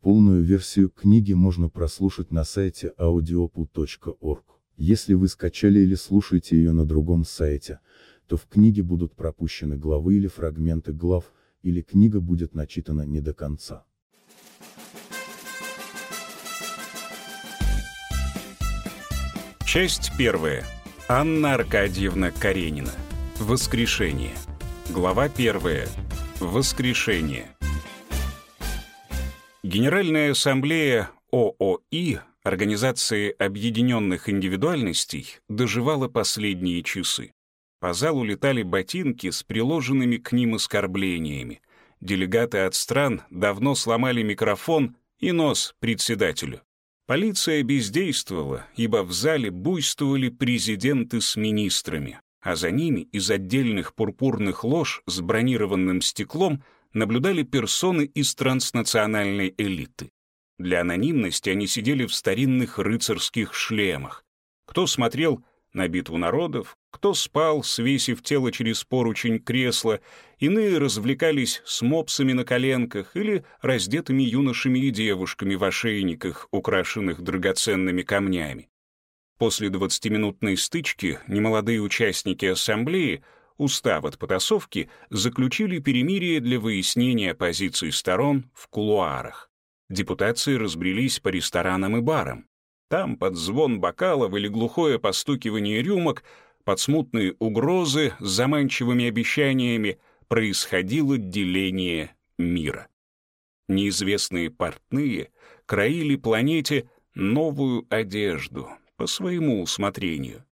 Полную версию книги можно прослушать на сайте audiopu.org. Если вы скачали или слушаете ее на другом сайте, то в книге будут пропущены главы или фрагменты глав, или книга будет начитана не до конца. Часть первая. Анна Аркадьевна Каренина. Воскрешение. Глава первая. Воскрешение. Генеральная ассамблея ООИ, Организации Объединенных Индивидуальностей, доживала последние часы. По залу летали ботинки с приложенными к ним оскорблениями. Делегаты от стран давно сломали микрофон и нос председателю. Полиция бездействовала, ибо в зале буйствовали президенты с министрами, а за ними из отдельных пурпурных лож с бронированным стеклом наблюдали персоны из транснациональной элиты. Для анонимности они сидели в старинных рыцарских шлемах. Кто смотрел на битву народов, кто спал, свесив тело через поручень кресла, иные развлекались с мопсами на коленках или раздетыми юношами и девушками в ошейниках, украшенных драгоценными камнями. После двадцатиминутной стычки немолодые участники ассамблеи, устав от потасовки, заключили перемирие для выяснения позиций сторон в кулуарах. Депутации разбрелись по ресторанам и барам. Там под звон бокалов или глухое постукивание рюмок, под смутные угрозы с заманчивыми обещаниями происходило деление мира. Неизвестные портные краили планете новую одежду по своему усмотрению.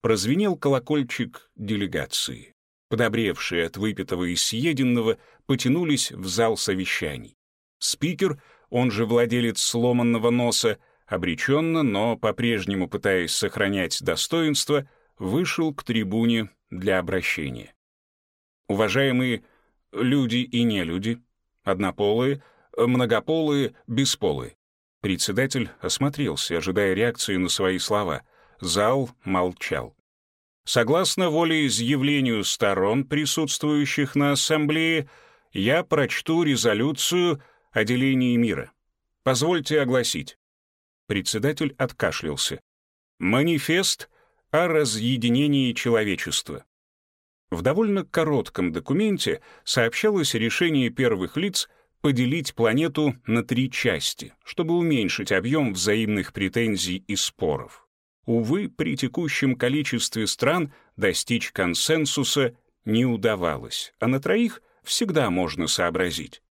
Прозвенел колокольчик делегации. Подобревшие от выпитого и съеденного потянулись в зал совещаний. Спикер, он же владелец сломанного носа, обреченно, но по-прежнему пытаясь сохранять достоинство, вышел к трибуне для обращения. Уважаемые люди и нелюди, однополые, многополые, бесполые. Председатель осмотрелся, ожидая реакции на свои слова. Зал молчал. Согласно волеизъявлению сторон, присутствующих на ассамблее, я прочту резолюцию о делении мира. Позвольте огласить. Председатель откашлялся. Манифест о разъединении человечества. В довольно коротком документе сообщалось решение первых лиц поделить планету на три части, чтобы уменьшить объем взаимных претензий и споров. Увы, при текущем количестве стран достичь консенсуса не удавалось, а на троих всегда можно сообразить.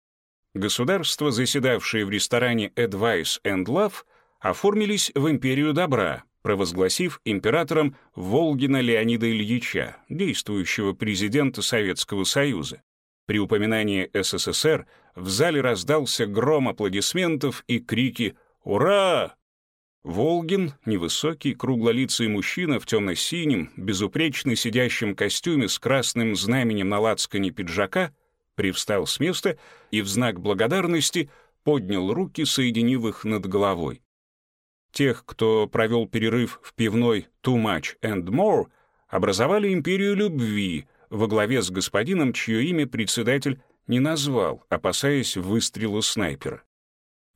Государства, заседавшие в ресторане Advice and Love, оформились в империю добра, провозгласив императором Волгина Леонида Ильича, действующего президента Советского Союза. При упоминании СССР в зале раздался гром аплодисментов и крики «Ура!». Волгин, невысокий, круглолицый мужчина в темно-синем, безупречно сидящем костюме с красным знаменем на лацкане пиджака, привстал с места и в знак благодарности поднял руки, соединив их над головой. Тех, кто провел перерыв в пивной «Too Much and More», образовали империю любви во главе с господином, чье имя председатель не назвал, опасаясь выстрела снайпера.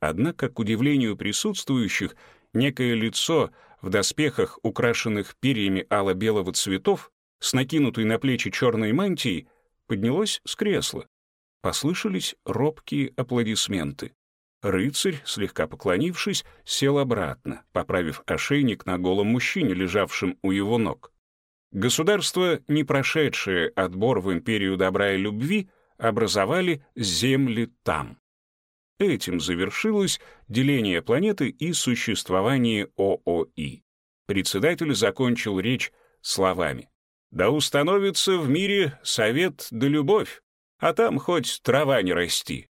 Однако, к удивлению присутствующих, некое лицо в доспехах, украшенных перьями ало-белого цветов, с накинутой на плечи черной мантией, поднялось с кресла. Послышались робкие аплодисменты. Рыцарь, слегка поклонившись, сел обратно, поправив ошейник на голом мужчине, лежавшем у его ног. Государства, не прошедшие отбор в империю добра и любви, образовали земли там. Этим завершилось деление планеты и существование ООИ. Председатель закончил речь словами. «Да установится в мире совет да любовь, а там хоть трава не расти.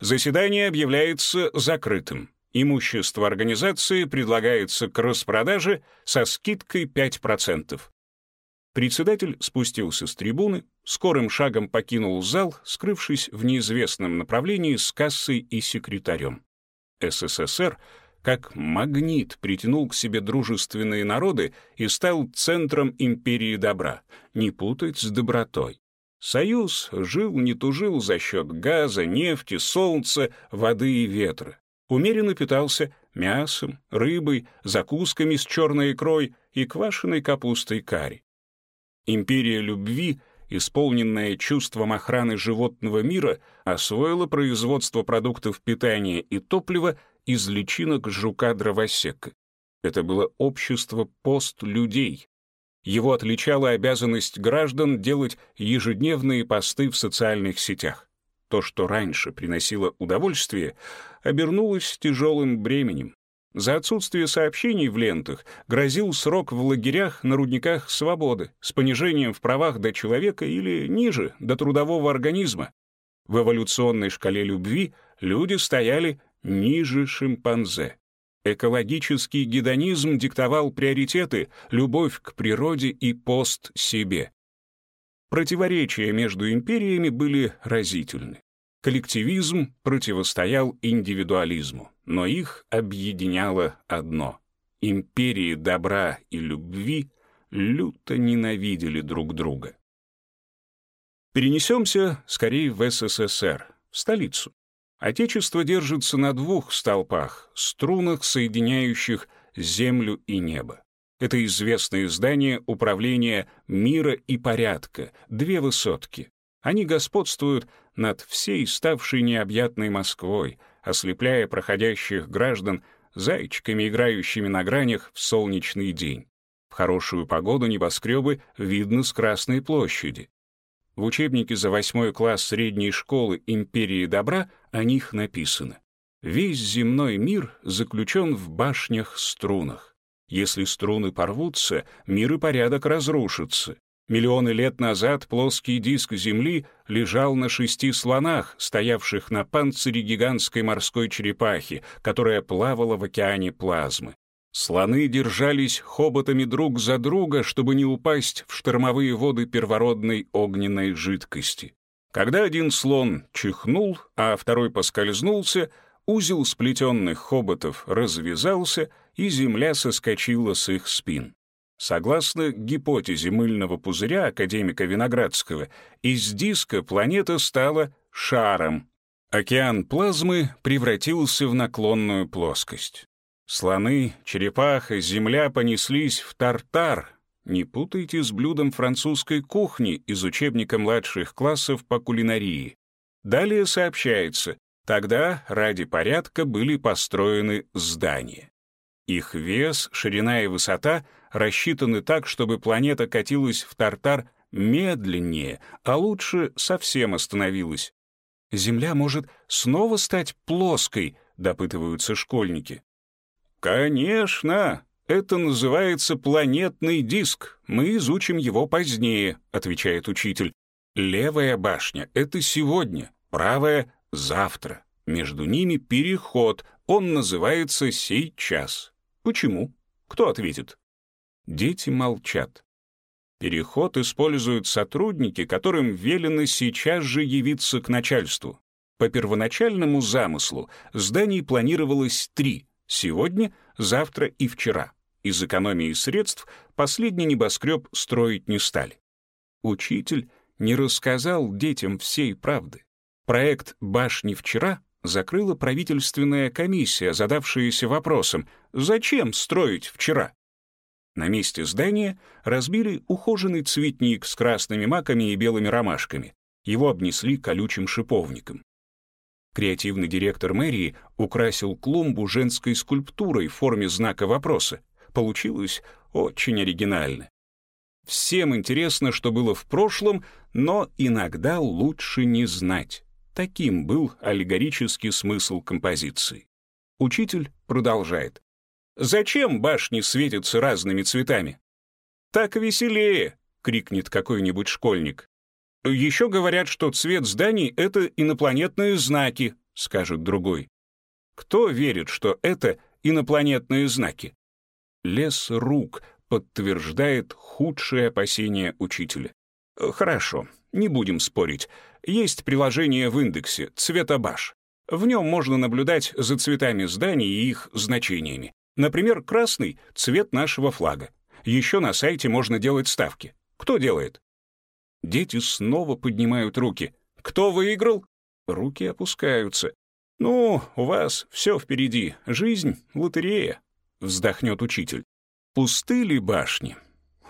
Заседание объявляется закрытым. Имущество организации предлагается к распродаже со скидкой 5%. Председатель спустился с трибуны, скорым шагом покинул зал, скрывшись в неизвестном направлении с кассой и секретарем. СССР как магнит притянул к себе дружественные народы и стал центром империи добра, не путать с добротой. Союз жил не тужил за счет газа, нефти, солнца, воды и ветра. Умеренно питался мясом, рыбой, закусками с черной икрой и квашеной капустой карри. Империя любви, исполненная чувством охраны животного мира, освоила производство продуктов питания и топлива из личинок жука-дровосека. Это было общество пост-людей. Его отличала обязанность граждан делать ежедневные посты в социальных сетях. То, что раньше приносило удовольствие, обернулось тяжелым бременем. За отсутствие сообщений в лентах грозил срок в лагерях на рудниках свободы с понижением в правах до человека или ниже, до трудового организма. В эволюционной шкале любви люди стояли ниже шимпанзе. Экологический гедонизм диктовал приоритеты, любовь к природе и пост себе. Противоречия между империями были разительны. Коллективизм противостоял индивидуализму, но их объединяло одно — империи добра и любви люто ненавидели друг друга. Перенесемся скорее в СССР, в столицу. Отечество держится на двух столпах, струнах, соединяющих землю и небо. Это известное здание управления мира и порядка, две высотки. Они господствуют над всей ставшей необъятной Москвой, ослепляя проходящих граждан зайчиками, играющими на гранях в солнечный день. В хорошую погоду небоскребы видно с Красной площади. В учебнике за восьмой класс средней школы «Империи добра» о них написано. Весь земной мир заключен в башнях-струнах. Если струны порвутся, мир и порядок разрушатся. Миллионы лет назад плоский диск Земли лежал на шести слонах, стоявших на панцире гигантской морской черепахи, которая плавала в океане плазмы. Слоны держались хоботами друг за друга, чтобы не упасть в штормовые воды первородной огненной жидкости. Когда один слон чихнул, а второй поскользнулся, узел сплетенных хоботов развязался, и земля соскочила с их спин. Согласно гипотезе мыльного пузыря академика Виноградского, из диска планета стала шаром. Океан плазмы превратился в наклонную плоскость. Слоны, черепаха, земля понеслись в тартар. Не путайте с блюдом французской кухни из учебника младших классов по кулинарии. Далее сообщается, тогда ради порядка были построены здания. Их вес, ширина и высота рассчитаны так, чтобы планета катилась в тартар медленнее, а лучше совсем остановилась. Земля может снова стать плоской, допытываются школьники. «Конечно! Это называется планетный диск. Мы изучим его позднее», — отвечает учитель. «Левая башня — это сегодня, правая — завтра. Между ними переход, он называется сейчас. Почему? Кто ответит?» Дети молчат. Переход используют сотрудники, которым велено сейчас же явиться к начальству. По первоначальному замыслу зданий планировалось три — Сегодня, завтра и вчера. Из экономии средств последний небоскреб строить не стали. Учитель не рассказал детям всей правды. Проект «Башни вчера» закрыла правительственная комиссия, задавшаяся вопросом «Зачем строить вчера?». На месте здания разбили ухоженный цветник с красными маками и белыми ромашками. Его обнесли колючим шиповником. Креативный директор мэрии украсил клумбу женской скульптурой в форме знака вопроса. Получилось очень оригинально. Всем интересно, что было в прошлом, но иногда лучше не знать. Таким был аллегорический смысл композиции. Учитель продолжает. «Зачем башни светятся разными цветами?» «Так веселее!» — крикнет какой-нибудь школьник. Еще говорят, что цвет зданий — это инопланетные знаки, скажет другой. Кто верит, что это инопланетные знаки? Лес рук подтверждает худшие опасения учителя. Хорошо, не будем спорить. Есть приложение в индексе «Цветобаш». В нем можно наблюдать за цветами зданий и их значениями. Например, красный — цвет нашего флага. Еще на сайте можно делать ставки. Кто делает? Дети снова поднимают руки. «Кто выиграл?» Руки опускаются. «Ну, у вас все впереди. Жизнь — лотерея», — вздохнет учитель. «Пусты ли башни?»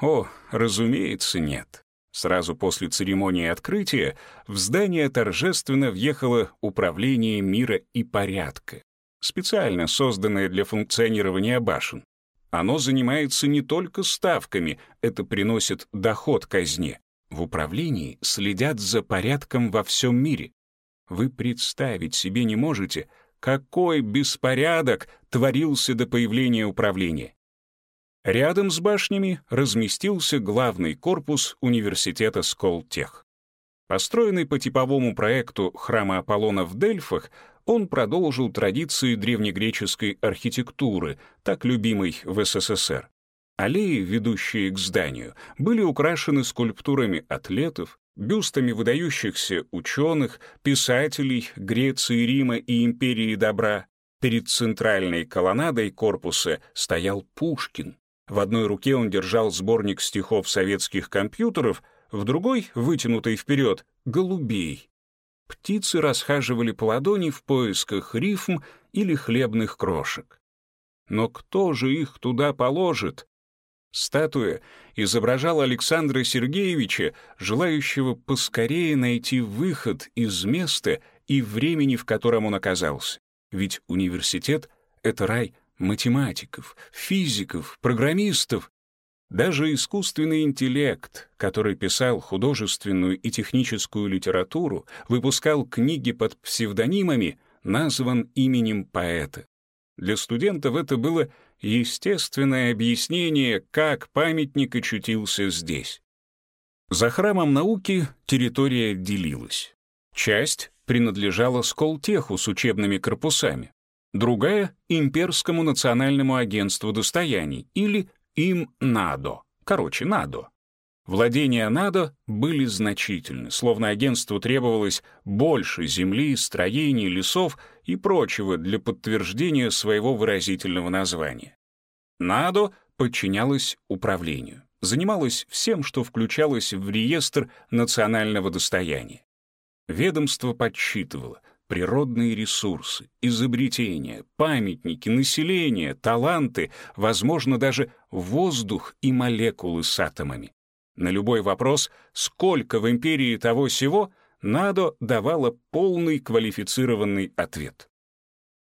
О, разумеется, нет. Сразу после церемонии открытия в здание торжественно въехало Управление мира и порядка, специально созданное для функционирования башен. Оно занимается не только ставками, это приносит доход казне. В управлении следят за порядком во всем мире. Вы представить себе не можете, какой беспорядок творился до появления управления. Рядом с башнями разместился главный корпус университета Сколтех. Построенный по типовому проекту храма Аполлона в Дельфах, он продолжил традиции древнегреческой архитектуры, так любимой в СССР. Аллеи, ведущие к зданию, были украшены скульптурами атлетов, бюстами выдающихся ученых, писателей Греции, Рима и Империи Добра. Перед центральной колоннадой корпуса стоял Пушкин. В одной руке он держал сборник стихов советских компьютеров, в другой, вытянутой вперед, — голубей. Птицы расхаживали по ладони в поисках рифм или хлебных крошек. Но кто же их туда положит? Статуя изображала Александра Сергеевича, желающего поскорее найти выход из места и времени, в котором он оказался. Ведь университет — это рай математиков, физиков, программистов. Даже искусственный интеллект, который писал художественную и техническую литературу, выпускал книги под псевдонимами, назван именем поэта. Для студентов это было естественное объяснение, как памятник очутился здесь. За храмом науки территория делилась. Часть принадлежала Сколтеху с учебными корпусами, другая — Имперскому национальному агентству достояний или ИМНАДО, короче, НАДО. Владения НАДО были значительны, словно агентству требовалось больше земли, строений, лесов и прочего для подтверждения своего выразительного названия. НАДО подчинялось управлению, занималось всем, что включалось в реестр национального достояния. Ведомство подсчитывало, природные ресурсы, изобретения, памятники, население, таланты, возможно, даже воздух и молекулы с атомами. На любой вопрос, сколько в империи того всего, НАДО давала полный квалифицированный ответ.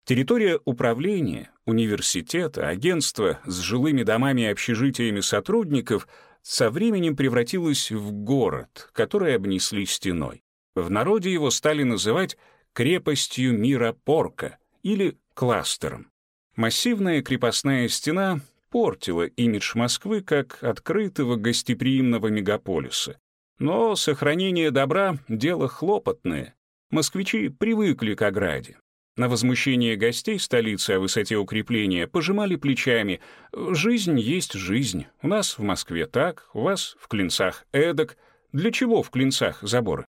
Территория управления, университета, агентства с жилыми домами и общежитиями сотрудников со временем превратилась в город, который обнесли стеной. В народе его стали называть крепостью мира Порка или кластером. Массивная крепостная стена портила имидж Москвы как открытого гостеприимного мегаполиса. Но сохранение добра — дело хлопотное. Москвичи привыкли к ограде. На возмущение гостей столицы о высоте укрепления пожимали плечами. «Жизнь есть жизнь. У нас в Москве так, у вас в Клинцах эдак. Для чего в Клинцах заборы?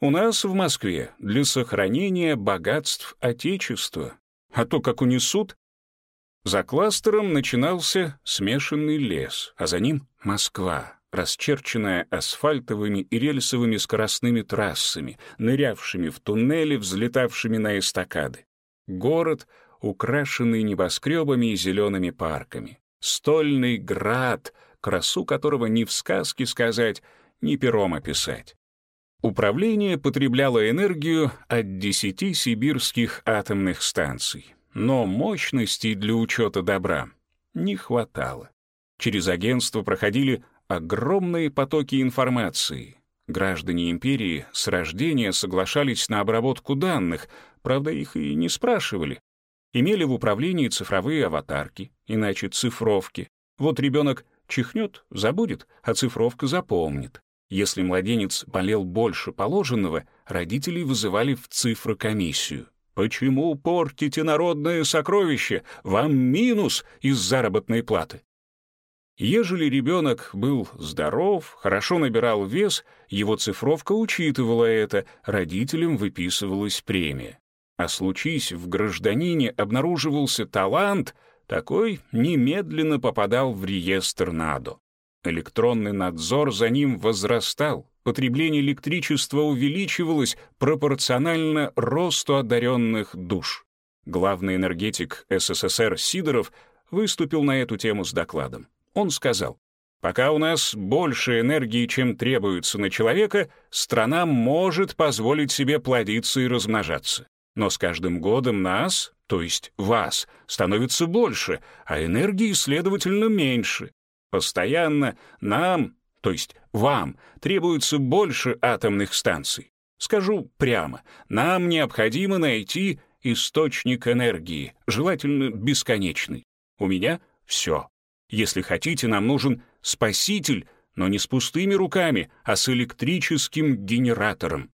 У нас в Москве для сохранения богатств Отечества. А то, как унесут... За кластером начинался смешанный лес, а за ним Москва, расчерченная асфальтовыми и рельсовыми скоростными трассами, нырявшими в туннели, взлетавшими на эстакады. Город, украшенный небоскребами и зелеными парками. Стольный град, красу которого ни в сказке сказать, ни пером описать. Управление потребляло энергию от 10 сибирских атомных станций, но мощностей для учета добра не хватало. Через агентство проходили огромные потоки информации. Граждане империи с рождения соглашались на обработку данных, правда, их и не спрашивали. Имели в управлении цифровые аватарки, иначе цифровки. Вот ребенок чихнет, забудет, а цифровка запомнит. Если младенец болел больше положенного, родителей вызывали в цифрокомиссию. «Почему портите народное сокровище? Вам минус из заработной платы». Ежели ребенок был здоров, хорошо набирал вес, его цифровка учитывала это, родителям выписывалась премия. А случись в гражданине обнаруживался талант, такой немедленно попадал в реестр НАДО. Электронный надзор за ним возрастал, потребление электричества увеличивалось пропорционально росту одаренных душ. Главный энергетик СССР Сидоров выступил на эту тему с докладом. Он сказал, «Пока у нас больше энергии, чем требуется на человека, страна может позволить себе плодиться и размножаться. Но с каждым годом нас, то есть вас, становится больше, а энергии, следовательно, меньше. Постоянно нам, то есть вам, требуется больше атомных станций. Скажу прямо, нам необходимо найти источник энергии, желательно бесконечный. У меня все. Если хотите, нам нужен спаситель, но не с пустыми руками, а с электрическим генератором.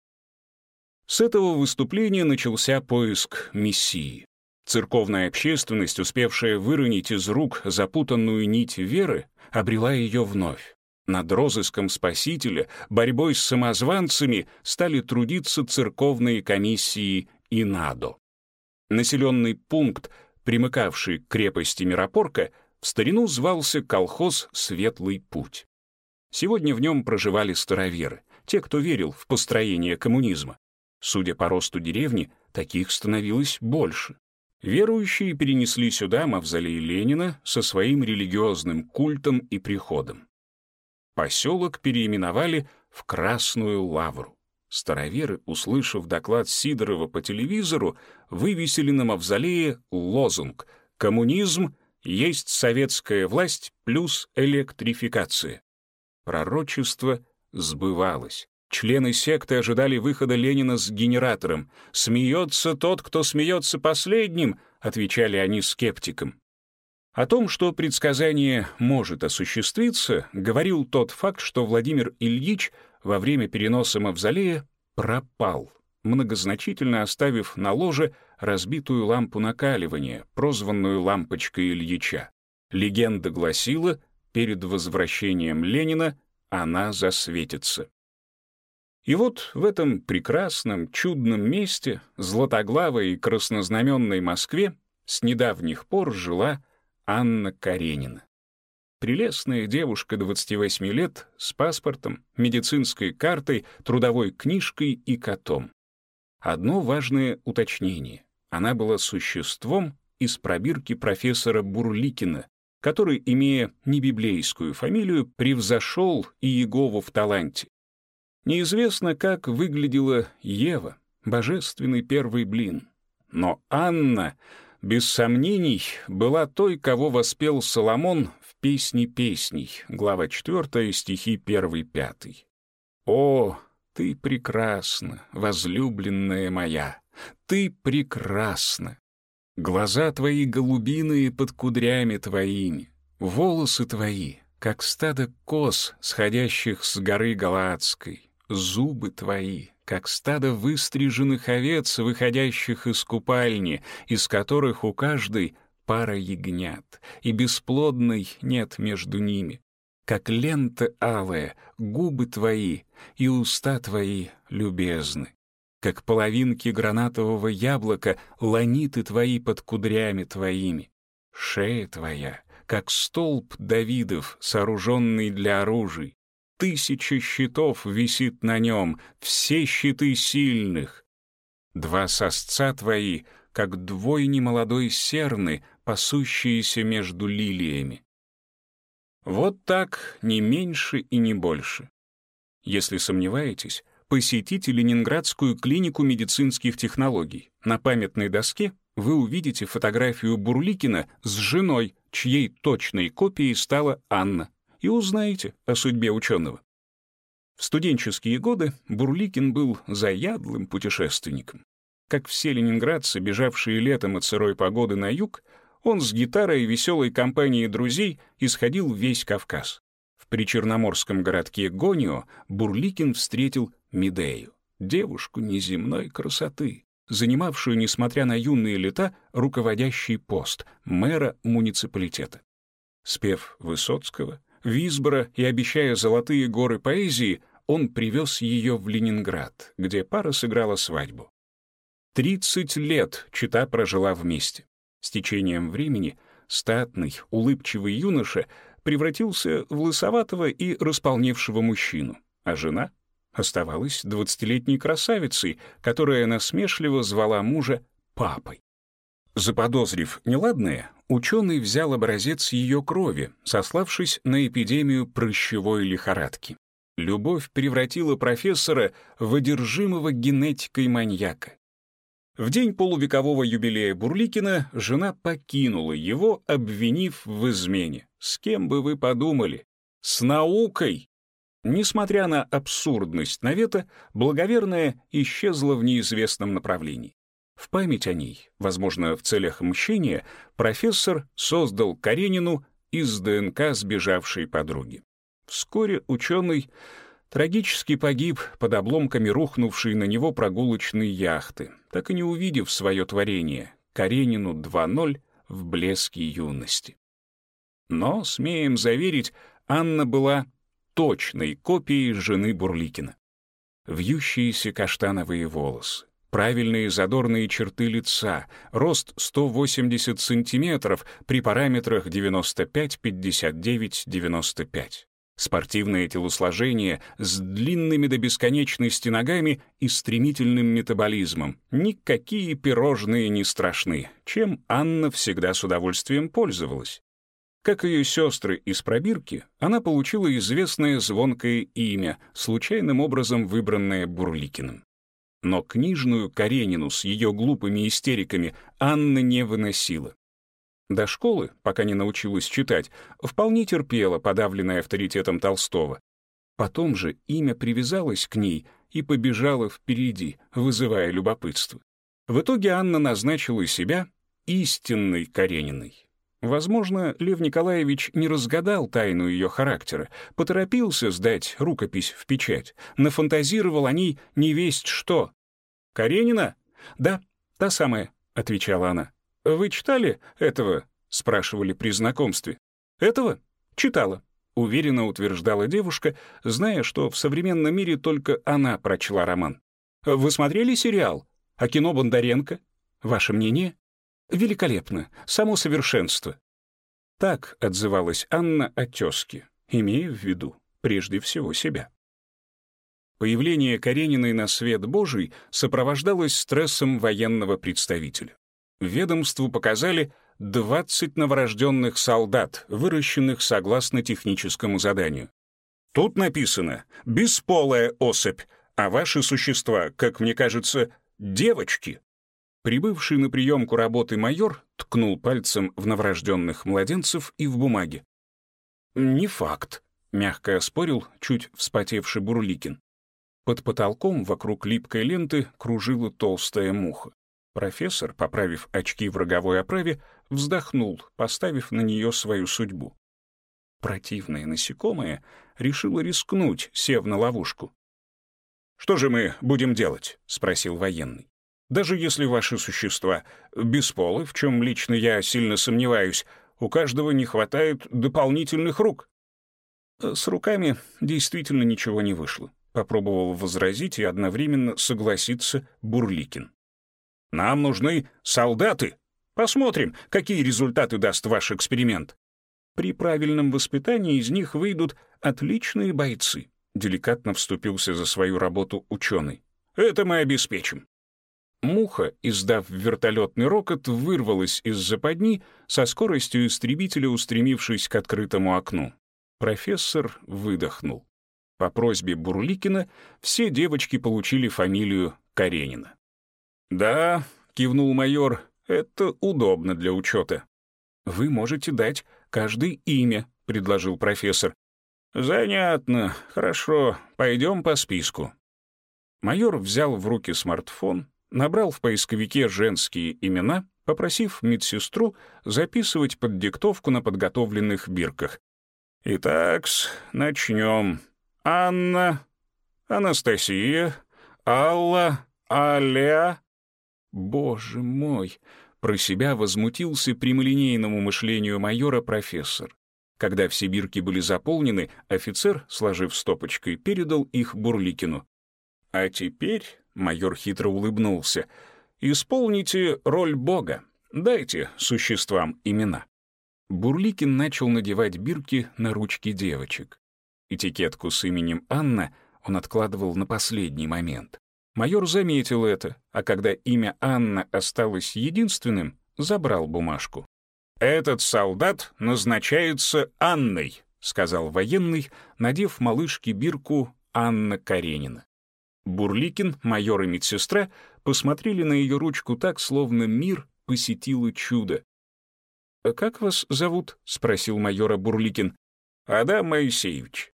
С этого выступления начался поиск Мессии. Церковная общественность, успевшая выронить из рук запутанную нить веры, обрела ее вновь. Над розыском Спасителя, борьбой с самозванцами стали трудиться церковные комиссии и НАДО. Населенный пункт, примыкавший к крепости Миропорка, в старину звался колхоз «Светлый путь». Сегодня в нем проживали староверы, те, кто верил в построение коммунизма. Судя по росту деревни, таких становилось больше. Верующие перенесли сюда мавзолей Ленина со своим религиозным культом и приходом. Поселок переименовали в Красную Лавру. Староверы, услышав доклад Сидорова по телевизору, вывесили на мавзолее лозунг «Коммунизм есть советская власть плюс электрификация». Пророчество сбывалось. Члены секты ожидали выхода Ленина с генератором. «Смеется тот, кто смеется последним», — отвечали они скептикам. О том, что предсказание может осуществиться, говорил тот факт, что Владимир Ильич во время переноса мавзолея пропал, многозначительно оставив на ложе разбитую лампу накаливания, прозванную лампочкой Ильича. Легенда гласила, перед возвращением Ленина она засветится. И вот в этом прекрасном, чудном месте, златоглавой и краснознаменной Москве, с недавних пор жила Анна Каренина. Прелестная девушка 28 лет с паспортом, медицинской картой, трудовой книжкой и котом. Одно важное уточнение. Она была существом из пробирки профессора Бурликина, который, имея небиблейскую фамилию, превзошел Иегову в таланте. Неизвестно, как выглядела Ева, божественный первый блин. Но Анна, без сомнений, была той, кого воспел Соломон в «Песне песней», глава 4, стихи 1-5. «О, ты прекрасна, возлюбленная моя, ты прекрасна! Глаза твои голубиные под кудрями твоими, волосы твои, как стадо коз, сходящих с горы Галаадской, зубы твои, как стадо выстриженных овец, выходящих из купальни, из которых у каждой пара ягнят, и бесплодной нет между ними. Как лента алая, губы твои и уста твои любезны. Как половинки гранатового яблока, ланиты твои под кудрями твоими. Шея твоя, как столб Давидов, сооруженный для оружий, тысяча щитов висит на нем, все щиты сильных. Два сосца твои, как двойни молодой серны, пасущиеся между лилиями. Вот так, не меньше и не больше. Если сомневаетесь, посетите Ленинградскую клинику медицинских технологий. На памятной доске вы увидите фотографию Бурликина с женой, чьей точной копией стала Анна и узнаете о судьбе ученого. В студенческие годы Бурликин был заядлым путешественником. Как все ленинградцы, бежавшие летом от сырой погоды на юг, он с гитарой и веселой компанией друзей исходил весь Кавказ. В причерноморском городке Гонио Бурликин встретил Медею, девушку неземной красоты, занимавшую, несмотря на юные лета, руководящий пост мэра муниципалитета. Спев Высоцкого, Висбора и обещая золотые горы поэзии, он привез ее в Ленинград, где пара сыграла свадьбу. Тридцать лет чита прожила вместе. С течением времени статный, улыбчивый юноша превратился в лысоватого и располневшего мужчину, а жена оставалась двадцатилетней красавицей, которая насмешливо звала мужа папой. Заподозрив неладное, ученый взял образец ее крови, сославшись на эпидемию прыщевой лихорадки. Любовь превратила профессора в одержимого генетикой маньяка. В день полувекового юбилея Бурликина жена покинула его, обвинив в измене. С кем бы вы подумали? С наукой! Несмотря на абсурдность навета, благоверная исчезла в неизвестном направлении. В память о ней, возможно, в целях мщения, профессор создал Каренину из ДНК сбежавшей подруги. Вскоре ученый трагически погиб под обломками рухнувшей на него прогулочной яхты, так и не увидев свое творение Каренину 2.0 в блеске юности. Но, смеем заверить, Анна была точной копией жены Бурликина. Вьющиеся каштановые волосы, правильные задорные черты лица, рост 180 сантиметров при параметрах 95, 59, 95. Спортивное телосложение с длинными до бесконечности ногами и стремительным метаболизмом. Никакие пирожные не страшны, чем Анна всегда с удовольствием пользовалась. Как ее сестры из пробирки, она получила известное звонкое имя, случайным образом выбранное Бурликиным. Но книжную Каренину с ее глупыми истериками Анна не выносила. До школы, пока не научилась читать, вполне терпела, подавленная авторитетом Толстого. Потом же имя привязалось к ней и побежало впереди, вызывая любопытство. В итоге Анна назначила себя истинной Карениной. Возможно, Лев Николаевич не разгадал тайну ее характера, поторопился сдать рукопись в печать, нафантазировал о ней невесть что. «Каренина?» «Да, та самая», — отвечала она. «Вы читали этого?» — спрашивали при знакомстве. «Этого?» «Читала», — уверенно утверждала девушка, зная, что в современном мире только она прочла роман. «Вы смотрели сериал? А кино Бондаренко? Ваше мнение?» Великолепно, само совершенство. Так отзывалась Анна о тезке, имея в виду прежде всего себя. Появление Карениной на свет Божий сопровождалось стрессом военного представителя. Ведомству показали 20 новорожденных солдат, выращенных согласно техническому заданию. Тут написано «бесполая особь», а ваши существа, как мне кажется, девочки. Прибывший на приемку работы майор ткнул пальцем в новорожденных младенцев и в бумаге. «Не факт», — мягко оспорил чуть вспотевший Бурликин. Под потолком вокруг липкой ленты кружила толстая муха. Профессор, поправив очки в роговой оправе, вздохнул, поставив на нее свою судьбу. Противное насекомое решило рискнуть, сев на ловушку. «Что же мы будем делать?» — спросил военный. Даже если ваши существа бесполы, в чем лично я сильно сомневаюсь, у каждого не хватает дополнительных рук. С руками действительно ничего не вышло. Попробовал возразить и одновременно согласиться Бурликин. «Нам нужны солдаты. Посмотрим, какие результаты даст ваш эксперимент. При правильном воспитании из них выйдут отличные бойцы», деликатно вступился за свою работу ученый. «Это мы обеспечим. Муха, издав вертолетный рокот, вырвалась из западни со скоростью истребителя, устремившись к открытому окну. Профессор выдохнул. По просьбе Бурликина все девочки получили фамилию Каренина. «Да», — кивнул майор, — «это удобно для учета». «Вы можете дать каждое имя», — предложил профессор. «Занятно. Хорошо. Пойдем по списку». Майор взял в руки смартфон, набрал в поисковике женские имена, попросив медсестру записывать под диктовку на подготовленных бирках. итак начнем. Анна, Анастасия, Алла, Аля. Боже мой! Про себя возмутился прямолинейному мышлению майора профессор. Когда все бирки были заполнены, офицер, сложив стопочкой, передал их Бурликину. «А теперь Майор хитро улыбнулся. «Исполните роль Бога. Дайте существам имена». Бурликин начал надевать бирки на ручки девочек. Этикетку с именем Анна он откладывал на последний момент. Майор заметил это, а когда имя Анна осталось единственным, забрал бумажку. «Этот солдат назначается Анной», — сказал военный, надев малышке бирку Анна Каренина. Бурликин, майор и медсестра посмотрели на ее ручку так, словно мир посетило чудо. «А «Как вас зовут?» — спросил майора Бурликин. «Адам Моисеевич».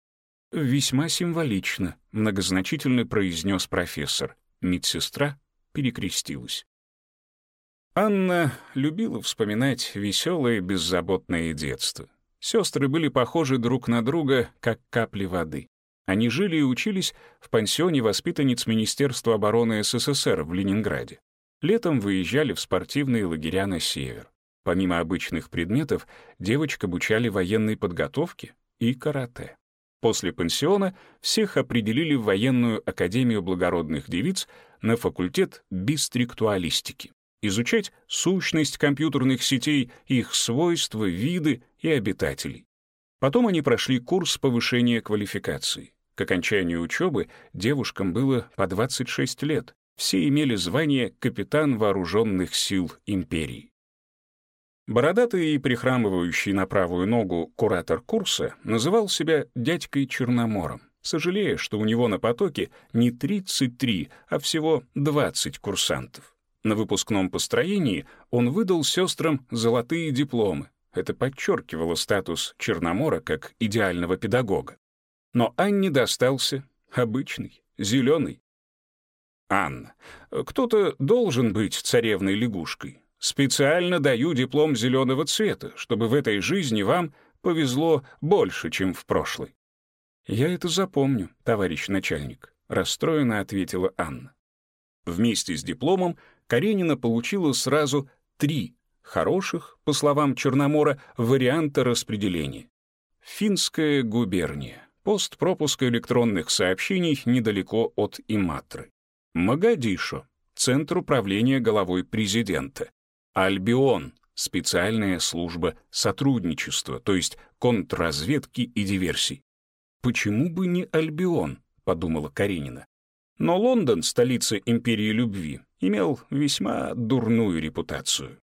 «Весьма символично», — многозначительно произнес профессор. Медсестра перекрестилась. Анна любила вспоминать веселое беззаботное детство. Сестры были похожи друг на друга, как капли воды. Они жили и учились в пансионе воспитанниц Министерства обороны СССР в Ленинграде. Летом выезжали в спортивные лагеря на север. Помимо обычных предметов, девочек обучали военной подготовке и карате. После пансиона всех определили в военную академию благородных девиц на факультет бистриктуалистики изучать сущность компьютерных сетей, их свойства, виды и обитателей. Потом они прошли курс повышения квалификации. К окончанию учебы девушкам было по 26 лет. Все имели звание капитан вооруженных сил империи. Бородатый и прихрамывающий на правую ногу куратор курса называл себя дядькой Черномором, сожалея, что у него на потоке не 33, а всего 20 курсантов. На выпускном построении он выдал сестрам золотые дипломы. Это подчеркивало статус Черномора как идеального педагога. Но Анне достался обычный, зеленый. «Анна, кто-то должен быть царевной лягушкой. Специально даю диплом зеленого цвета, чтобы в этой жизни вам повезло больше, чем в прошлой». «Я это запомню, товарищ начальник», — расстроенно ответила Анна. Вместе с дипломом Каренина получила сразу три хороших, по словам Черномора, варианта распределения. Финская губерния. Пост пропуска электронных сообщений недалеко от Иматры. Магадишо. Центр управления головой президента. Альбион. Специальная служба сотрудничества, то есть контрразведки и диверсий. «Почему бы не Альбион?» — подумала Каренина. Но Лондон, столица империи любви, имел весьма дурную репутацию.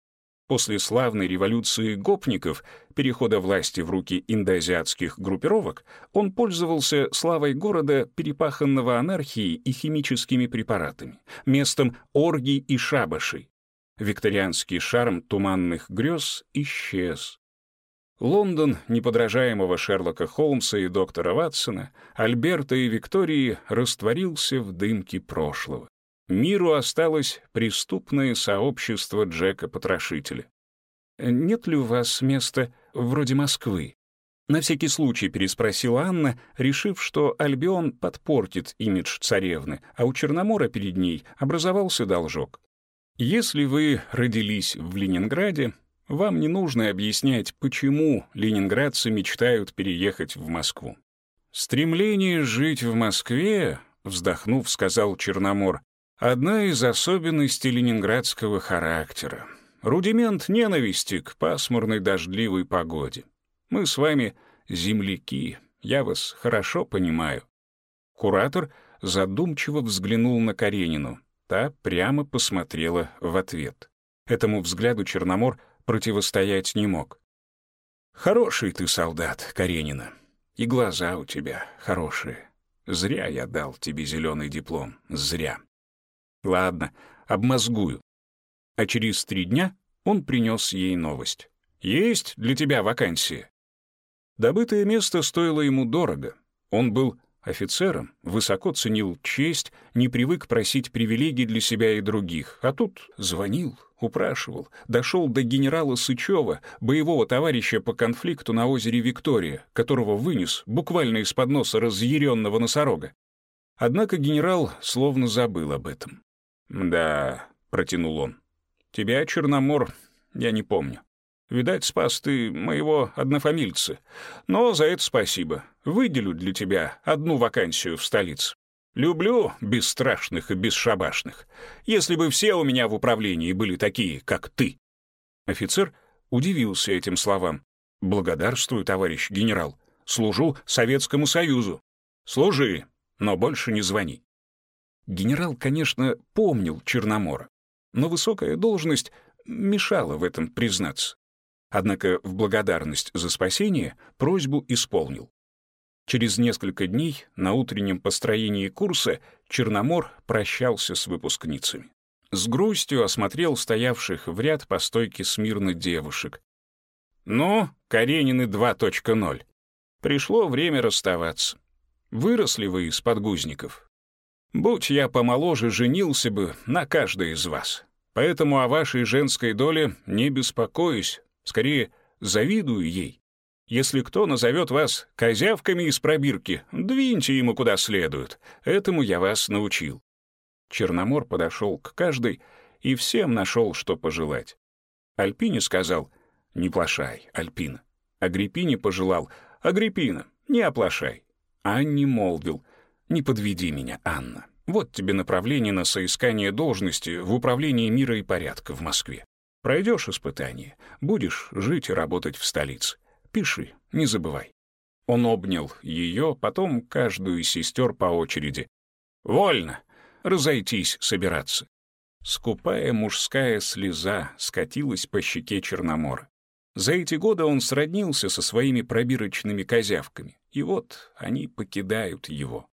После славной революции гопников, перехода власти в руки индоазиатских группировок, он пользовался славой города, перепаханного анархией и химическими препаратами, местом оргий и шабашей. Викторианский шарм туманных грез исчез. Лондон неподражаемого Шерлока Холмса и доктора Ватсона, Альберта и Виктории растворился в дымке прошлого. Миру осталось преступное сообщество Джека-потрошителя. «Нет ли у вас места вроде Москвы?» На всякий случай переспросила Анна, решив, что Альбион подпортит имидж царевны, а у Черномора перед ней образовался должок. «Если вы родились в Ленинграде, вам не нужно объяснять, почему ленинградцы мечтают переехать в Москву. «Стремление жить в Москве», — вздохнув, сказал Черномор, «одна из особенностей ленинградского характера. Рудимент ненависти к пасмурной дождливой погоде. Мы с вами земляки, я вас хорошо понимаю». Куратор задумчиво взглянул на Каренину. Та прямо посмотрела в ответ. Этому взгляду Черномор — противостоять не мог. «Хороший ты солдат, Каренина, и глаза у тебя хорошие. Зря я дал тебе зеленый диплом, зря. Ладно, обмозгую». А через три дня он принес ей новость. «Есть для тебя вакансия». Добытое место стоило ему дорого. Он был офицером, высоко ценил честь, не привык просить привилегий для себя и других, а тут звонил, упрашивал, дошел до генерала Сычева, боевого товарища по конфликту на озере Виктория, которого вынес буквально из-под носа разъяренного носорога. Однако генерал словно забыл об этом. «Да», — протянул он, — «тебя, Черномор, я не помню. Видать, спас ты моего однофамильца. Но за это спасибо. Выделю для тебя одну вакансию в столице. Люблю бесстрашных и бесшабашных. Если бы все у меня в управлении были такие, как ты». Офицер удивился этим словам. «Благодарствую, товарищ генерал. Служу Советскому Союзу». «Служи, но больше не звони». Генерал, конечно, помнил Черномора, но высокая должность мешала в этом признаться. Однако в благодарность за спасение просьбу исполнил. Через несколько дней на утреннем построении курса Черномор прощался с выпускницами. С грустью осмотрел стоявших в ряд по стойке смирно девушек. «Ну, Каренины 2.0. Пришло время расставаться. Выросли вы из подгузников. Будь я помоложе, женился бы на каждой из вас. Поэтому о вашей женской доле не беспокоюсь, скорее завидую ей. Если кто назовет вас козявками из пробирки, двиньте ему куда следует. Этому я вас научил». Черномор подошел к каждой и всем нашел, что пожелать. Альпине сказал «Не плашай, Альпина». Агриппине пожелал «Агриппина, не оплошай». Анне молвил «Не подведи меня, Анна. Вот тебе направление на соискание должности в управлении мира и порядка в Москве. Пройдешь испытание, будешь жить и работать в столице. Пиши, не забывай». Он обнял ее, потом каждую из сестер по очереди. «Вольно! Разойтись собираться!» Скупая мужская слеза скатилась по щеке Черномора. За эти годы он сроднился со своими пробирочными козявками, и вот они покидают его.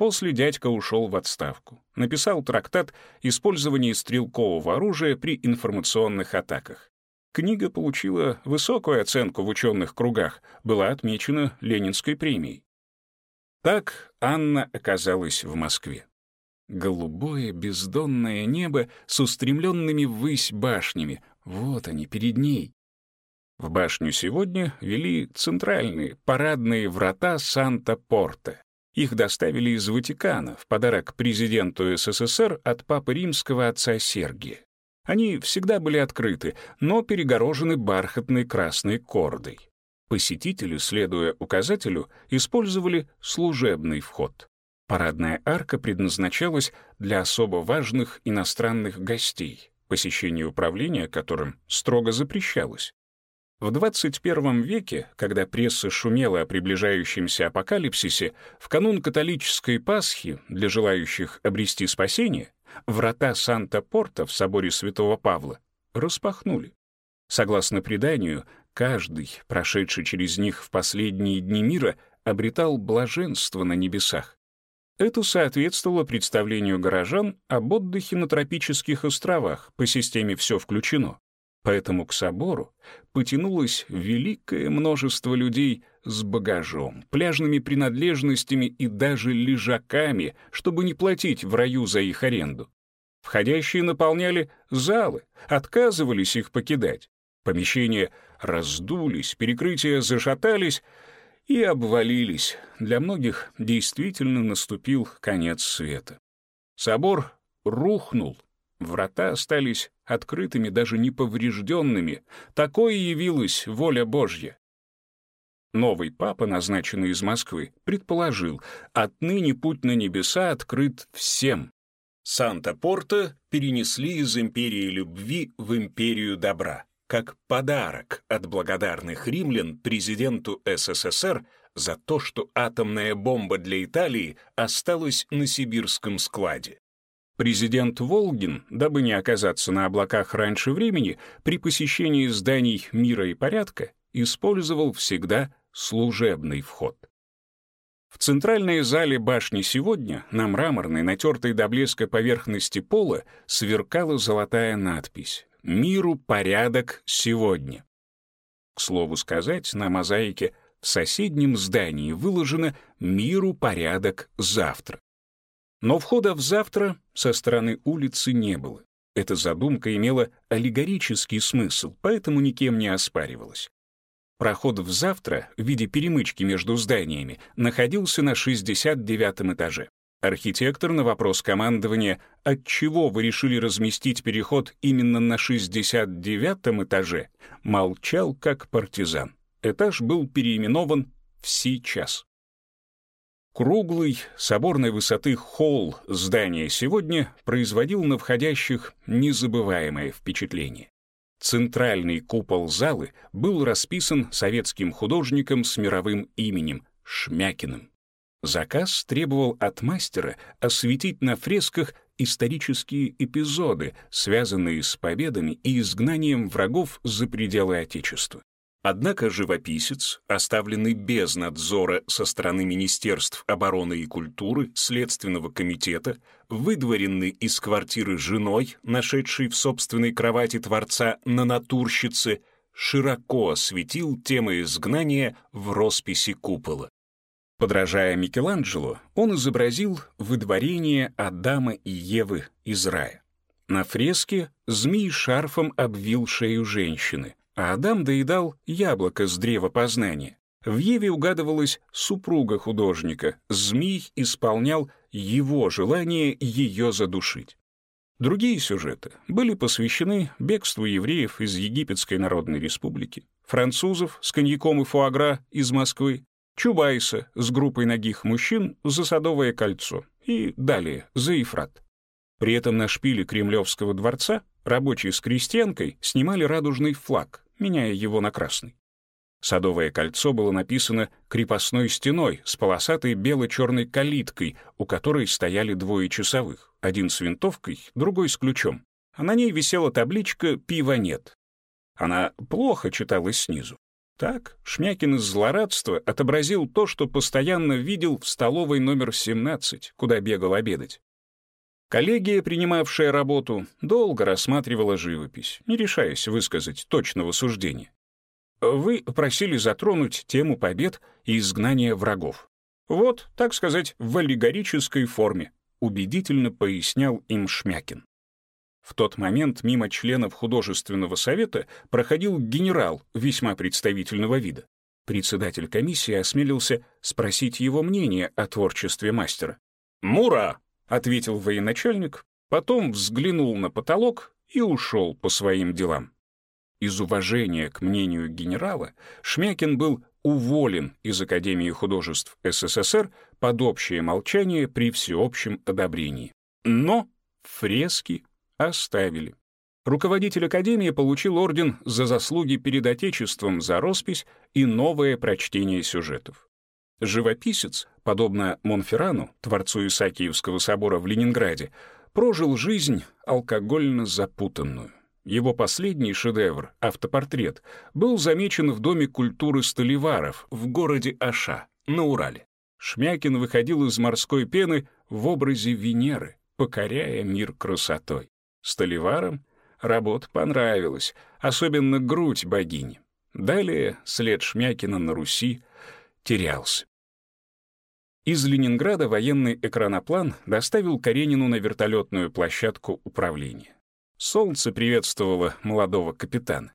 После дядька ушел в отставку. Написал трактат «Использование стрелкового оружия при информационных атаках». Книга получила высокую оценку в ученых кругах, была отмечена Ленинской премией. Так Анна оказалась в Москве. Голубое бездонное небо с устремленными ввысь башнями, вот они перед ней. В башню сегодня вели центральные парадные врата Санта-Порте. Их доставили из Ватикана в подарок президенту СССР от Папы Римского отца Сергия. Они всегда были открыты, но перегорожены бархатной красной кордой. Посетители, следуя указателю, использовали служебный вход. Парадная арка предназначалась для особо важных иностранных гостей, посещение управления которым строго запрещалось. В 21 веке, когда пресса шумела о приближающемся апокалипсисе, в канун католической Пасхи для желающих обрести спасение врата Санта-Порта в соборе Святого Павла распахнули. Согласно преданию, каждый, прошедший через них в последние дни мира, обретал блаженство на небесах. Это соответствовало представлению горожан об отдыхе на тропических островах по системе «все включено». Поэтому к собору потянулось великое множество людей с багажом, пляжными принадлежностями и даже лежаками, чтобы не платить в раю за их аренду. Входящие наполняли залы, отказывались их покидать. Помещения раздулись, перекрытия зашатались и обвалились. Для многих действительно наступил конец света. Собор рухнул, врата остались открытыми, даже неповрежденными. Такое явилась воля Божья. Новый папа, назначенный из Москвы, предположил, отныне путь на небеса открыт всем. Санта-Порто перенесли из империи любви в империю добра, как подарок от благодарных римлян президенту СССР за то, что атомная бомба для Италии осталась на сибирском складе. Президент Волгин, дабы не оказаться на облаках раньше времени, при посещении зданий мира и порядка использовал всегда служебный вход. В центральной зале башни сегодня на мраморной, натертой до блеска поверхности пола сверкала золотая надпись «Миру порядок сегодня». К слову сказать, на мозаике в соседнем здании выложено «Миру порядок завтра». Но входа в завтра со стороны улицы не было. Эта задумка имела аллегорический смысл, поэтому никем не оспаривалась. Проход в завтра в виде перемычки между зданиями находился на 69 этаже. Архитектор на вопрос командования, отчего вы решили разместить переход именно на 69 этаже, молчал как партизан. Этаж был переименован в «Сейчас». Круглый, соборной высоты холл здания сегодня производил на входящих незабываемое впечатление. Центральный купол залы был расписан советским художником с мировым именем Шмякиным. Заказ требовал от мастера осветить на фресках исторические эпизоды, связанные с победами и изгнанием врагов за пределы Отечества. Однако живописец, оставленный без надзора со стороны Министерств обороны и культуры, Следственного комитета, выдворенный из квартиры женой, нашедшей в собственной кровати Творца на натурщице, широко осветил темы изгнания в росписи купола. Подражая Микеланджело, он изобразил выдворение Адама и Евы из рая. На фреске змей шарфом обвил шею женщины, а Адам доедал яблоко с древа познания. В Еве угадывалась супруга художника, змей исполнял его желание ее задушить. Другие сюжеты были посвящены бегству евреев из Египетской Народной Республики, французов с коньяком и фуагра из Москвы, Чубайса с группой ногих мужчин за Садовое кольцо и далее за Ефрат. При этом на шпиле Кремлевского дворца рабочие с крестьянкой снимали радужный флаг, меняя его на красный. Садовое кольцо было написано крепостной стеной с полосатой бело-черной калиткой, у которой стояли двое часовых, один с винтовкой, другой с ключом. А на ней висела табличка «Пива нет». Она плохо читалась снизу. Так Шмякин из злорадства отобразил то, что постоянно видел в столовой номер 17, куда бегал обедать. Коллегия, принимавшая работу, долго рассматривала живопись, не решаясь высказать точного суждения. Вы просили затронуть тему побед и изгнания врагов. Вот, так сказать, в аллегорической форме, убедительно пояснял им Шмякин. В тот момент мимо членов художественного совета проходил генерал весьма представительного вида. Председатель комиссии осмелился спросить его мнение о творчестве мастера. «Мура!» — ответил военачальник, потом взглянул на потолок и ушел по своим делам. Из уважения к мнению генерала Шмякин был уволен из Академии художеств СССР под общее молчание при всеобщем одобрении. Но фрески оставили. Руководитель Академии получил орден за заслуги перед Отечеством за роспись и новое прочтение сюжетов. Живописец, подобно Монферрану, творцу Исаакиевского собора в Ленинграде, прожил жизнь алкогольно запутанную. Его последний шедевр, автопортрет, был замечен в Доме культуры Столиваров в городе Аша, на Урале. Шмякин выходил из морской пены в образе Венеры, покоряя мир красотой. Столиварам работа понравилась, особенно грудь богини. Далее след Шмякина на Руси терялся. Из Ленинграда военный экраноплан доставил Каренину на вертолетную площадку управления. Солнце приветствовало молодого капитана.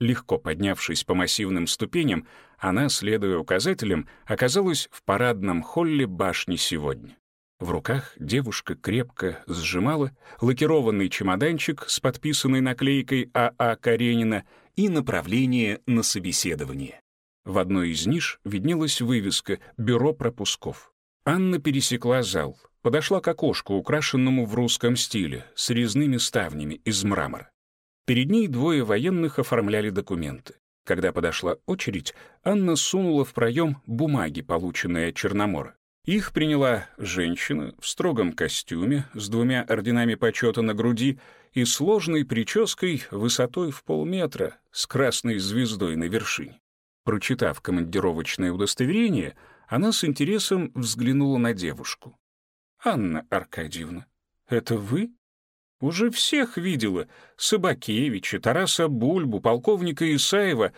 Легко поднявшись по массивным ступеням, она, следуя указателям, оказалась в парадном холле башни сегодня. В руках девушка крепко сжимала лакированный чемоданчик с подписанной наклейкой А.А. А Каренина и направление на собеседование. В одной из ниш виднелась вывеска «Бюро пропусков». Анна пересекла зал, подошла к окошку, украшенному в русском стиле, с резными ставнями из мрамора. Перед ней двое военных оформляли документы. Когда подошла очередь, Анна сунула в проем бумаги, полученные от Черномора. Их приняла женщина в строгом костюме с двумя орденами почета на груди и сложной прической высотой в полметра с красной звездой на вершине. Прочитав командировочное удостоверение, она с интересом взглянула на девушку. «Анна Аркадьевна, это вы?» «Уже всех видела. Собакевича, Тараса Бульбу, полковника Исаева.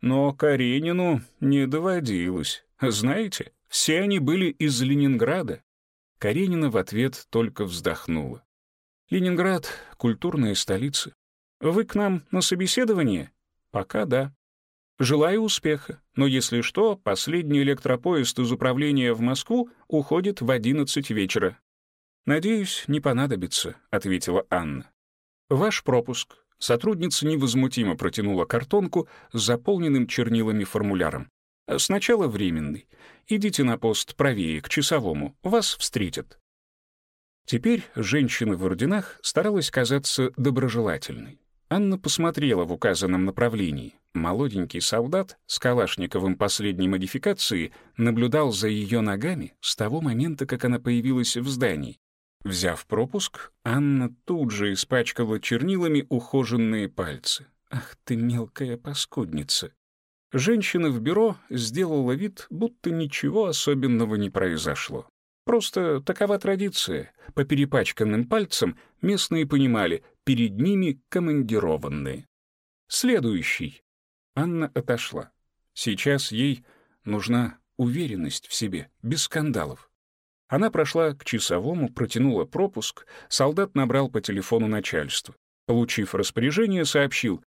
Но Каренину не доводилось. Знаете, все они были из Ленинграда. Каренина в ответ только вздохнула. Ленинград — культурная столица. Вы к нам на собеседование? Пока да. Желаю успеха, но если что, последний электропоезд из управления в Москву уходит в 11 вечера. «Надеюсь, не понадобится», — ответила Анна. «Ваш пропуск». Сотрудница невозмутимо протянула картонку с заполненным чернилами формуляром. «Сначала временный. Идите на пост правее, к часовому, вас встретят». Теперь женщина в орденах старалась казаться доброжелательной. Анна посмотрела в указанном направлении. Молоденький солдат с Калашниковым последней модификации наблюдал за ее ногами с того момента, как она появилась в здании. Взяв пропуск, Анна тут же испачкала чернилами ухоженные пальцы. «Ах ты мелкая паскудница!» Женщина в бюро сделала вид, будто ничего особенного не произошло. Просто такова традиция. По перепачканным пальцам местные понимали, перед ними командированные. Следующий. Анна отошла. Сейчас ей нужна уверенность в себе, без скандалов. Она прошла к часовому, протянула пропуск, солдат набрал по телефону начальство. Получив распоряжение, сообщил,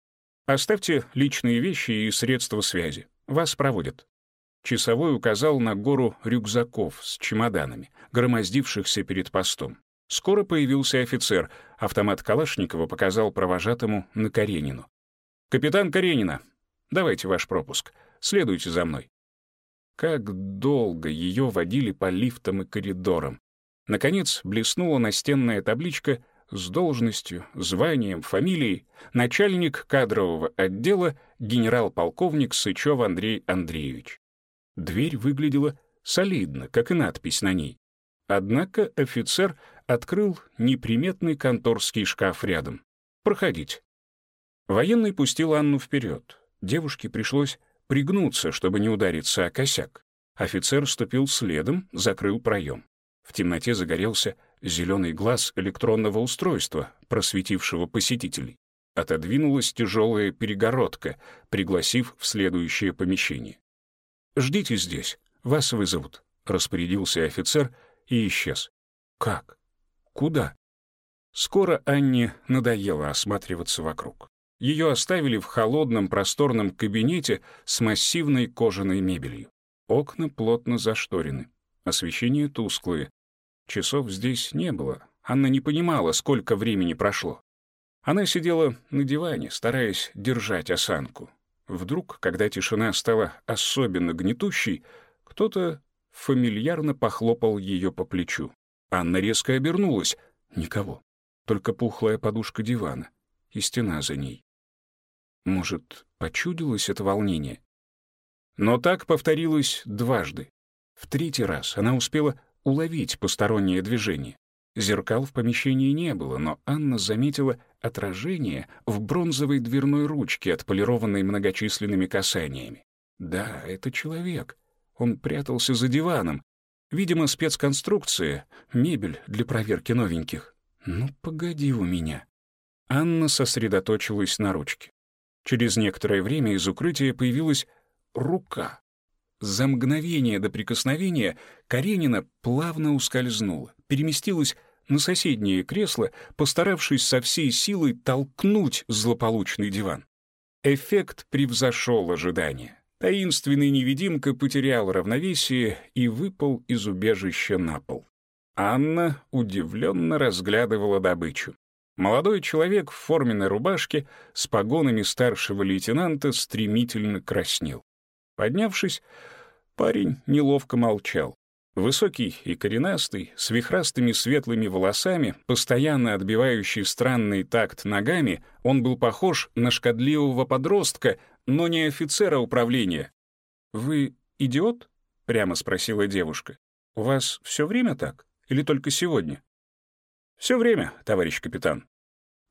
«Оставьте личные вещи и средства связи. Вас проводят». Часовой указал на гору рюкзаков с чемоданами, громоздившихся перед постом. Скоро появился офицер. Автомат Калашникова показал провожатому на Каренину. «Капитан Каренина, давайте ваш пропуск. Следуйте за мной». Как долго ее водили по лифтам и коридорам. Наконец блеснула настенная табличка с должностью, званием, фамилией начальник кадрового отдела генерал-полковник Сычев Андрей Андреевич. Дверь выглядела солидно, как и надпись на ней. Однако офицер открыл неприметный конторский шкаф рядом. «Проходить». Военный пустил Анну вперед. Девушке пришлось пригнуться, чтобы не удариться о косяк. Офицер ступил следом, закрыл проем. В темноте загорелся зеленый глаз электронного устройства, просветившего посетителей. Отодвинулась тяжелая перегородка, пригласив в следующее помещение. «Ждите здесь, вас вызовут», — распорядился офицер и исчез. «Как? Куда?» Скоро Анне надоело осматриваться вокруг. Ее оставили в холодном просторном кабинете с массивной кожаной мебелью. Окна плотно зашторены, освещение тусклое. Часов здесь не было. Анна не понимала, сколько времени прошло. Она сидела на диване, стараясь держать осанку. Вдруг, когда тишина стала особенно гнетущей, кто-то фамильярно похлопал ее по плечу. Анна резко обернулась. Никого. Только пухлая подушка дивана и стена за ней. Может, почудилось это волнение? Но так повторилось дважды. В третий раз она успела уловить постороннее движение. Зеркал в помещении не было, но Анна заметила отражение в бронзовой дверной ручке, отполированной многочисленными касаниями. Да, это человек. Он прятался за диваном. Видимо, спецконструкция, мебель для проверки новеньких. Ну, погоди у меня. Анна сосредоточилась на ручке. Через некоторое время из укрытия появилась рука. За мгновение до прикосновения Каренина плавно ускользнула, переместилась на соседнее кресло, постаравшись со всей силой толкнуть злополучный диван. Эффект превзошел ожидания. Таинственный невидимка потерял равновесие и выпал из убежища на пол. Анна удивленно разглядывала добычу. Молодой человек в форменной рубашке с погонами старшего лейтенанта стремительно краснел. Поднявшись, парень неловко молчал. Высокий и коренастый, с вихрастыми светлыми волосами, постоянно отбивающий странный такт ногами, он был похож на шкодливого подростка, но не офицера управления. «Вы идиот?» — прямо спросила девушка. «У вас все время так? Или только сегодня?» «Все время, товарищ капитан».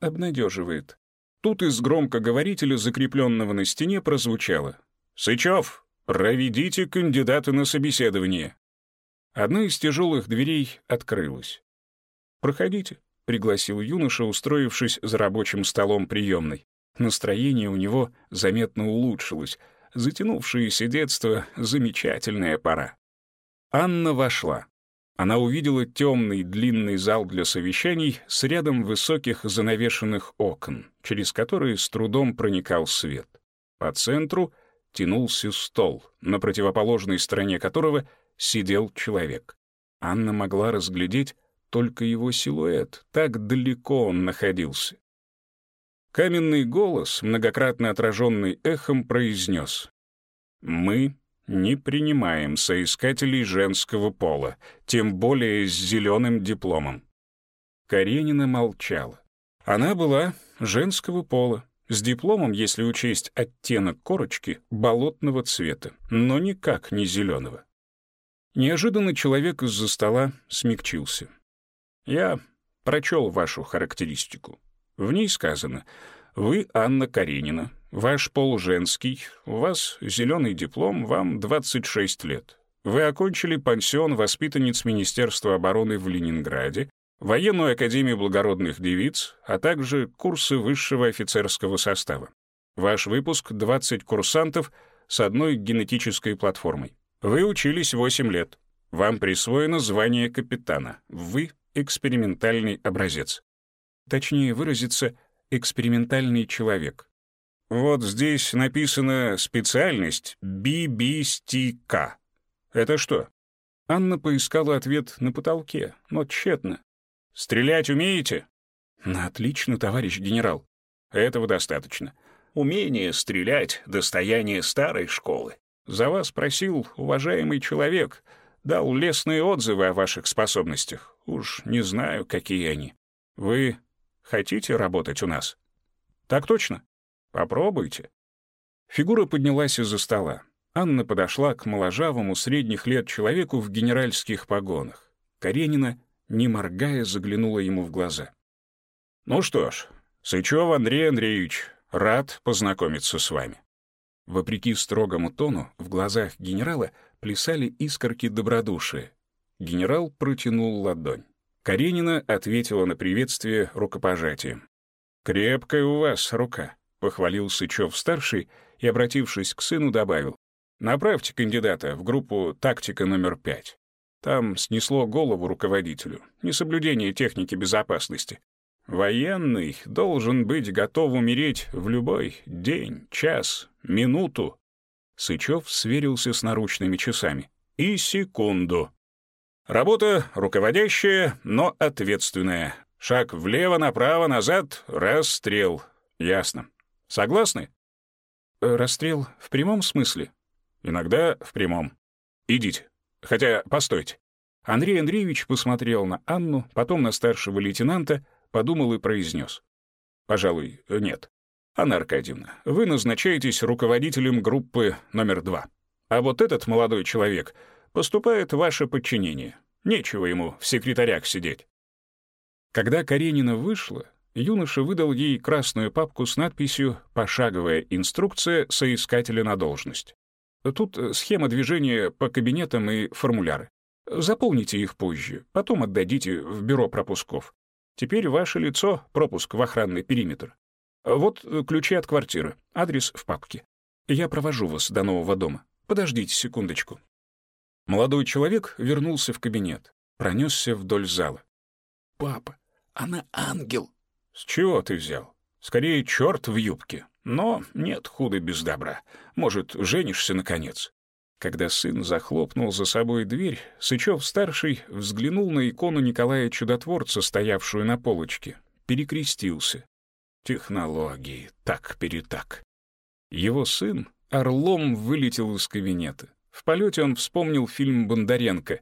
Обнадеживает. Тут из громкоговорителя, закрепленного на стене, прозвучало. «Сычев, проведите кандидата на собеседование». Одна из тяжелых дверей открылась. «Проходите», — пригласил юноша, устроившись за рабочим столом приемной. Настроение у него заметно улучшилось. Затянувшееся детство — замечательная пора. Анна вошла. Она увидела темный длинный зал для совещаний с рядом высоких занавешенных окон, через которые с трудом проникал свет. По центру тянулся стол, на противоположной стороне которого сидел человек. Анна могла разглядеть только его силуэт, так далеко он находился. Каменный голос, многократно отраженный эхом, произнес «Мы не принимаем соискателей женского пола, тем более с зеленым дипломом». Каренина молчала. Она была женского пола, с дипломом, если учесть оттенок корочки, болотного цвета, но никак не зеленого. Неожиданно человек из-за стола смягчился. «Я прочел вашу характеристику. В ней сказано, вы Анна Каренина, ваш пол женский, у вас зеленый диплом, вам 26 лет. Вы окончили пансион воспитанниц Министерства обороны в Ленинграде, военную академию благородных девиц, а также курсы высшего офицерского состава. Ваш выпуск — 20 курсантов с одной генетической платформой. Вы учились 8 лет. Вам присвоено звание капитана. Вы — экспериментальный образец. Точнее выразиться, экспериментальный человек. Вот здесь написана специальность BBSTK. Это что? Анна поискала ответ на потолке, но тщетно. Стрелять умеете? На отлично, товарищ генерал. Этого достаточно. Умение стрелять — достояние старой школы. За вас просил уважаемый человек, дал лестные отзывы о ваших способностях. Уж не знаю, какие они. Вы хотите работать у нас? Так точно. Попробуйте. Фигура поднялась из-за стола. Анна подошла к моложавому средних лет человеку в генеральских погонах. Каренина не моргая, заглянула ему в глаза. «Ну что ж, Сычев Андрей Андреевич, рад познакомиться с вами». Вопреки строгому тону, в глазах генерала плясали искорки добродушия. Генерал протянул ладонь. Каренина ответила на приветствие рукопожатием. «Крепкая у вас рука», — похвалил Сычев-старший и, обратившись к сыну, добавил. «Направьте кандидата в группу «Тактика номер пять». Там снесло голову руководителю. Несоблюдение техники безопасности. Военный должен быть готов умереть в любой день, час, минуту. Сычев сверился с наручными часами. И секунду. Работа руководящая, но ответственная. Шаг влево, направо, назад, расстрел. Ясно. Согласны? Расстрел в прямом смысле? Иногда в прямом. Идите. Хотя, постойте. Андрей Андреевич посмотрел на Анну, потом на старшего лейтенанта, подумал и произнес. «Пожалуй, нет. Анна Аркадьевна, вы назначаетесь руководителем группы номер два. А вот этот молодой человек поступает в ваше подчинение. Нечего ему в секретарях сидеть». Когда Каренина вышла, юноша выдал ей красную папку с надписью «Пошаговая инструкция соискателя на должность». Тут э, схема движения по кабинетам и формуляры. Заполните их позже, потом отдадите в бюро пропусков. Теперь ваше лицо — пропуск в охранный периметр. Вот э, ключи от квартиры, адрес в папке. Я провожу вас до нового дома. Подождите секундочку». Молодой человек вернулся в кабинет, пронесся вдоль зала. «Папа, она ангел». «С чего ты взял? Скорее, черт в юбке». Но нет худа без добра. Может, женишься наконец. Когда сын захлопнул за собой дверь, Сычев-старший взглянул на икону Николая Чудотворца, стоявшую на полочке, перекрестился. Технологии, так-перетак. Его сын орлом вылетел из кабинета. В полете он вспомнил фильм Бондаренко.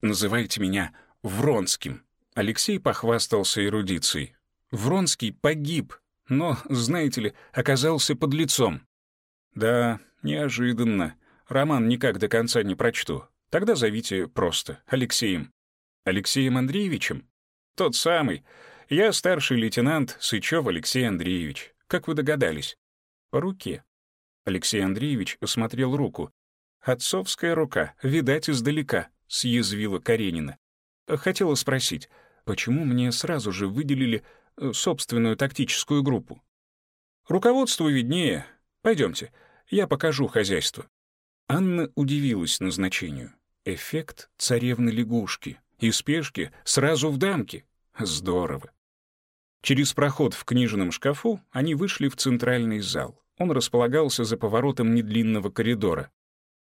«Называйте меня Вронским». Алексей похвастался эрудицией. Вронский погиб, но, знаете ли, оказался под лицом. Да, неожиданно. Роман никак до конца не прочту. Тогда зовите просто Алексеем. Алексеем Андреевичем? Тот самый. Я старший лейтенант Сычев Алексей Андреевич. Как вы догадались? По руке. Алексей Андреевич осмотрел руку. «Отцовская рука, видать, издалека», — съязвила Каренина. Хотела спросить, почему мне сразу же выделили собственную тактическую группу. Руководству виднее. Пойдемте, я покажу хозяйство. Анна удивилась назначению. Эффект царевны-лягушки. И спешки сразу в дамки. Здорово. Через проход в книжном шкафу они вышли в центральный зал. Он располагался за поворотом недлинного коридора.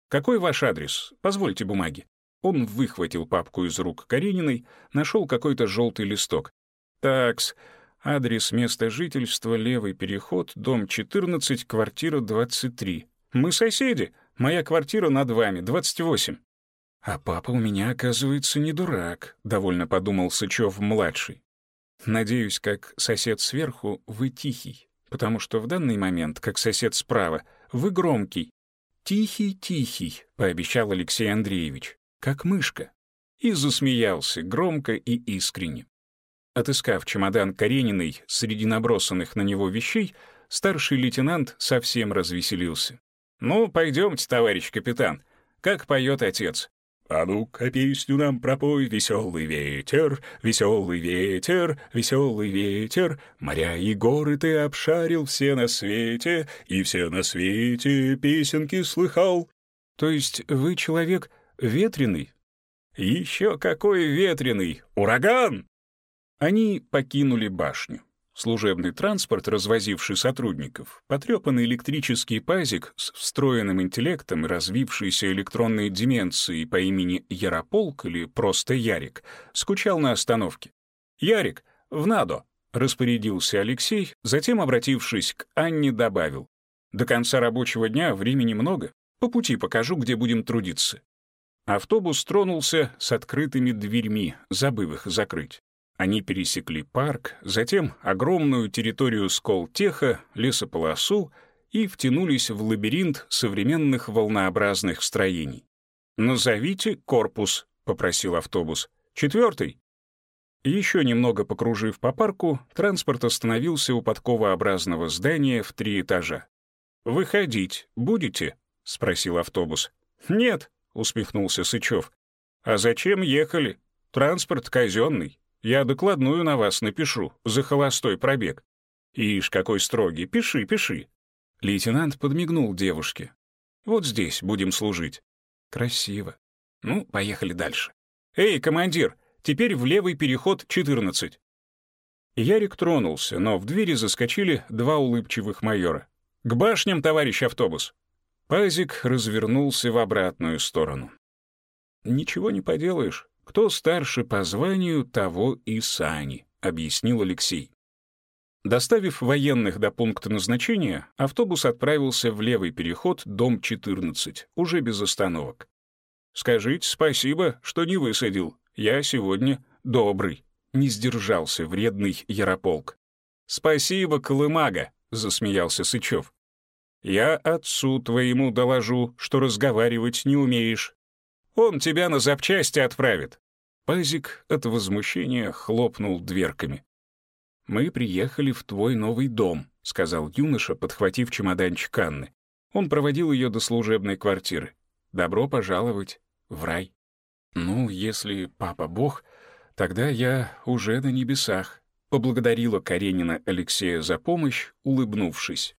«Какой ваш адрес? Позвольте бумаги». Он выхватил папку из рук Карениной, нашел какой-то желтый листок. Такс, адрес места жительства, левый переход, дом 14, квартира 23. Мы соседи. Моя квартира над вами, 28. А папа у меня, оказывается, не дурак, довольно подумал Сычев-младший. Надеюсь, как сосед сверху, вы тихий, потому что в данный момент, как сосед справа, вы громкий. «Тихий-тихий», — пообещал Алексей Андреевич, как мышка. И засмеялся громко и искренне. Отыскав чемодан Карениной среди набросанных на него вещей, старший лейтенант совсем развеселился. «Ну, пойдемте, товарищ капитан. Как поет отец?» «А ну-ка песню нам пропой, веселый ветер, веселый ветер, веселый ветер, моря и горы ты обшарил все на свете, и все на свете песенки слыхал». «То есть вы человек ветреный?» «Еще какой ветреный! Ураган!» Они покинули башню. Служебный транспорт, развозивший сотрудников, потрепанный электрический пазик с встроенным интеллектом и развившейся электронной деменцией по имени Ярополк или просто Ярик, скучал на остановке. «Ярик, в надо!» — распорядился Алексей, затем, обратившись к Анне, добавил. «До конца рабочего дня времени много. По пути покажу, где будем трудиться». Автобус тронулся с открытыми дверьми, забыв их закрыть. Они пересекли парк, затем огромную территорию Сколтеха, лесополосу и втянулись в лабиринт современных волнообразных строений. «Назовите корпус», — попросил автобус. «Четвертый». Еще немного покружив по парку, транспорт остановился у подковообразного здания в три этажа. «Выходить будете?» — спросил автобус. «Нет», — усмехнулся Сычев. «А зачем ехали? Транспорт казенный. Я докладную на вас напишу за холостой пробег. Ишь, какой строгий, пиши, пиши. Лейтенант подмигнул девушке. Вот здесь будем служить. Красиво. Ну, поехали дальше. Эй, командир, теперь в левый переход 14. Ярик тронулся, но в двери заскочили два улыбчивых майора. «К башням, товарищ автобус!» Пазик развернулся в обратную сторону. «Ничего не поделаешь. Кто старше по званию, того и сани, объяснил Алексей. Доставив военных до пункта назначения, автобус отправился в левый переход, дом 14, уже без остановок. «Скажите спасибо, что не высадил. Я сегодня добрый», — не сдержался вредный Ярополк. «Спасибо, Колымага», — засмеялся Сычев. «Я отцу твоему доложу, что разговаривать не умеешь. Он тебя на запчасти отправит». Пазик от возмущения хлопнул дверками. «Мы приехали в твой новый дом», — сказал юноша, подхватив чемоданчик Анны. Он проводил ее до служебной квартиры. «Добро пожаловать в рай». «Ну, если папа бог, тогда я уже на небесах», — поблагодарила Каренина Алексея за помощь, улыбнувшись.